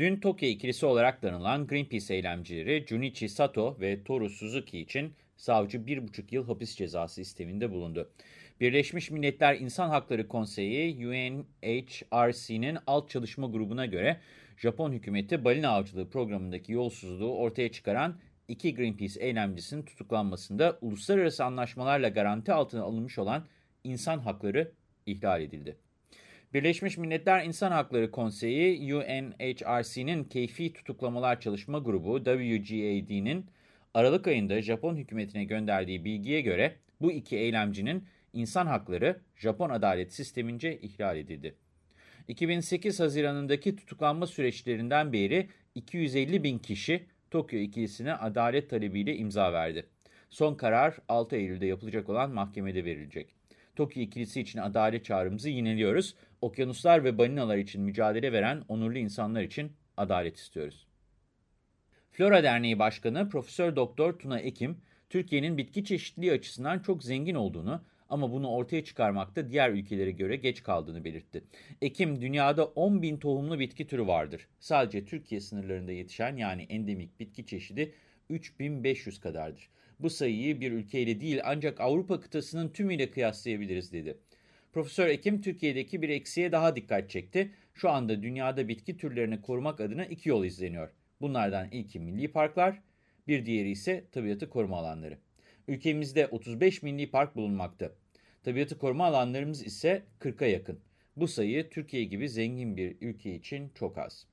Dün Tokyo ikilisi olarak tanınan Greenpeace eylemcileri Junichi Sato ve Toru Suzuki için savcı 1,5 yıl hapis cezası isteminde bulundu. Birleşmiş Milletler İnsan Hakları Konseyi UNHRC'nin alt çalışma grubuna göre Japon hükümeti balina avcılığı programındaki yolsuzluğu ortaya çıkaran iki Greenpeace eylemcisinin tutuklanmasında uluslararası anlaşmalarla garanti altına alınmış olan insan hakları ihlal edildi. Birleşmiş Milletler İnsan Hakları Konseyi UNHRC'nin Keyfi Tutuklamalar Çalışma Grubu WGAD'nin Aralık ayında Japon hükümetine gönderdiği bilgiye göre bu iki eylemcinin insan hakları Japon adalet sistemince ihlal edildi. 2008 Haziran'ındaki tutuklanma süreçlerinden beri 250 bin kişi Tokyo ikilisine adalet talebiyle imza verdi. Son karar 6 Eylül'de yapılacak olan mahkemede verilecek. Tokyo ikilisi için adalet çağrımızı yineliyoruz. Okyanuslar ve balinalar için mücadele veren onurlu insanlar için adalet istiyoruz. Flora Derneği Başkanı Profesör Doktor Tuna Ekim, Türkiye'nin bitki çeşitliliği açısından çok zengin olduğunu ama bunu ortaya çıkarmakta diğer ülkelere göre geç kaldığını belirtti. Ekim, dünyada 10 bin tohumlu bitki türü vardır. Sadece Türkiye sınırlarında yetişen yani endemik bitki çeşidi 3500 kadardır. Bu sayıyı bir ülkeyle değil ancak Avrupa kıtasının tümüyle kıyaslayabiliriz dedi. Profesör Ekim Türkiye'deki bir eksiğe daha dikkat çekti. Şu anda dünyada bitki türlerini korumak adına iki yol izleniyor. Bunlardan ilki milli parklar, bir diğeri ise tabiatı koruma alanları. Ülkemizde 35 milli park bulunmakta. Tabiatı koruma alanlarımız ise 40'a yakın. Bu sayı Türkiye gibi zengin bir ülke için çok az.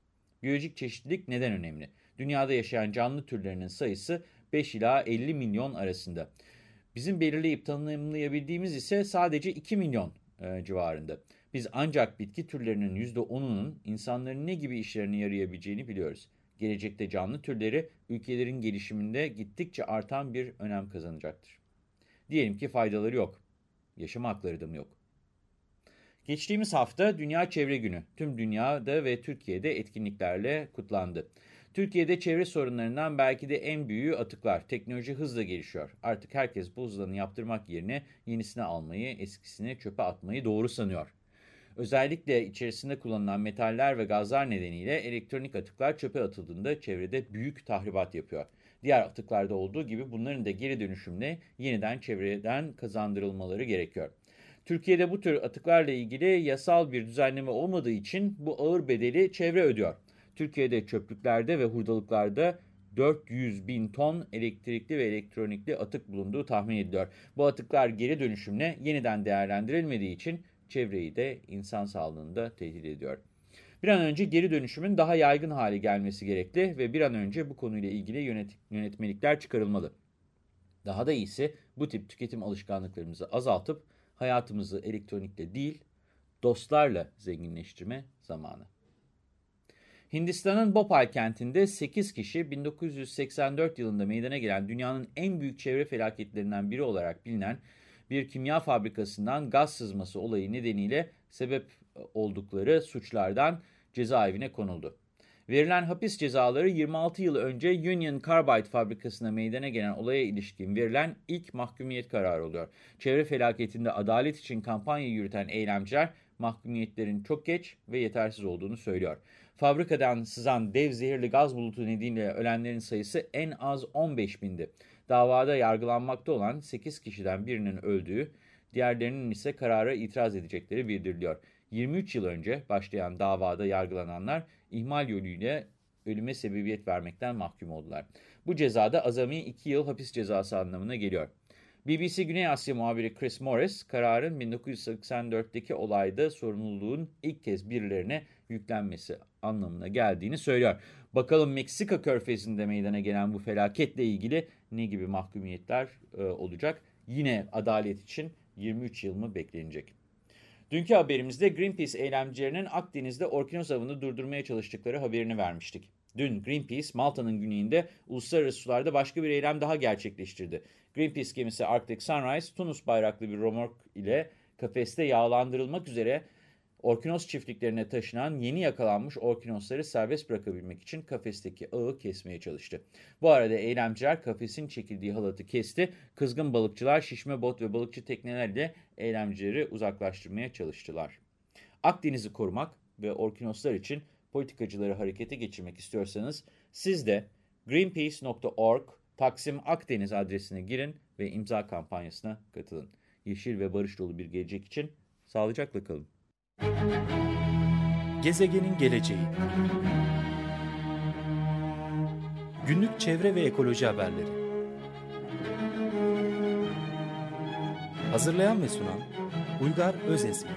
Biyolojik çeşitlilik neden önemli? Dünyada yaşayan canlı türlerinin sayısı 5 ila 50 milyon arasında. Bizim belirleyip tanımlayabildiğimiz ise sadece 2 milyon e, civarında. Biz ancak bitki türlerinin %10'unun insanların ne gibi işlerine yarayabileceğini biliyoruz. Gelecekte canlı türleri ülkelerin gelişiminde gittikçe artan bir önem kazanacaktır. Diyelim ki faydaları yok. Yaşam hakları da mı yok? Geçtiğimiz hafta Dünya Çevre Günü tüm dünyada ve Türkiye'de etkinliklerle kutlandı. Türkiye'de çevre sorunlarından belki de en büyüğü atıklar. Teknoloji hızla gelişiyor. Artık herkes bu hızlanı yaptırmak yerine yenisini almayı, eskisini çöpe atmayı doğru sanıyor. Özellikle içerisinde kullanılan metaller ve gazlar nedeniyle elektronik atıklar çöpe atıldığında çevrede büyük tahribat yapıyor. Diğer atıklarda olduğu gibi bunların da geri dönüşümle yeniden çevreden kazandırılmaları gerekiyor. Türkiye'de bu tür atıklarla ilgili yasal bir düzenleme olmadığı için bu ağır bedeli çevre ödüyor. Türkiye'de çöplüklerde ve hurdalıklarda 400 bin ton elektrikli ve elektronikli atık bulunduğu tahmin ediliyor. Bu atıklar geri dönüşümle yeniden değerlendirilmediği için çevreyi de insan sağlığını da tehdit ediyor. Bir an önce geri dönüşümün daha yaygın hale gelmesi gerekli ve bir an önce bu konuyla ilgili yönet yönetmelikler çıkarılmalı. Daha da iyisi bu tip tüketim alışkanlıklarımızı azaltıp hayatımızı elektronikle değil dostlarla zenginleştirme zamanı. Hindistan'ın Bhopal kentinde 8 kişi 1984 yılında meydana gelen dünyanın en büyük çevre felaketlerinden biri olarak bilinen bir kimya fabrikasından gaz sızması olayı nedeniyle sebep oldukları suçlardan cezaevine konuldu. Verilen hapis cezaları 26 yıl önce Union Carbide fabrikasına meydana gelen olaya ilişkin verilen ilk mahkumiyet kararı oluyor. Çevre felaketinde adalet için kampanya yürüten eylemciler mahkumiyetlerin çok geç ve yetersiz olduğunu söylüyor. Fabrikadan sızan dev zehirli gaz bulutu nedeniyle ölenlerin sayısı en az 15 bindi. Davada yargılanmakta olan 8 kişiden birinin öldüğü, diğerlerinin ise karara itiraz edecekleri bildiriliyor. 23 yıl önce başlayan davada yargılananlar ihmal yoluyla ölüme sebebiyet vermekten mahkum oldular. Bu cezada azami 2 yıl hapis cezası anlamına geliyor. BBC Güney Asya muhabiri Chris Morris, kararın 1984'teki olayda sorumluluğun ilk kez birilerine yüklenmesi anlamına geldiğini söylüyor. Bakalım Meksika körfezinde meydana gelen bu felaketle ilgili ne gibi mahkumiyetler e, olacak? Yine adalet için 23 yıl mı beklenecek? Dünkü haberimizde Greenpeace eylemcilerinin Akdeniz'de orkinos avını durdurmaya çalıştıkları haberini vermiştik. Dün Greenpeace Malta'nın güneyinde uluslararası sularda başka bir eylem daha gerçekleştirdi. Greenpeace gemisi Arctic Sunrise, Tunus bayraklı bir romork ile kafeste yağlandırılmak üzere Orkinos çiftliklerine taşınan yeni yakalanmış orkinosları serbest bırakabilmek için kafesteki ağı kesmeye çalıştı. Bu arada eylemciler kafesin çekildiği halatı kesti. Kızgın balıkçılar şişme bot ve balıkçı teknelerle eylemcileri uzaklaştırmaya çalıştılar. Akdeniz'i korumak ve orkinoslar için politikacıları harekete geçirmek istiyorsanız siz de greenpeace.org Taksim Akdeniz adresine girin ve imza kampanyasına katılın. Yeşil ve barış dolu bir gelecek için sağlıcakla kalın. Gezegenin geleceği Günlük çevre ve ekoloji haberleri Hazırlayan ve sunan Uygar Özesmi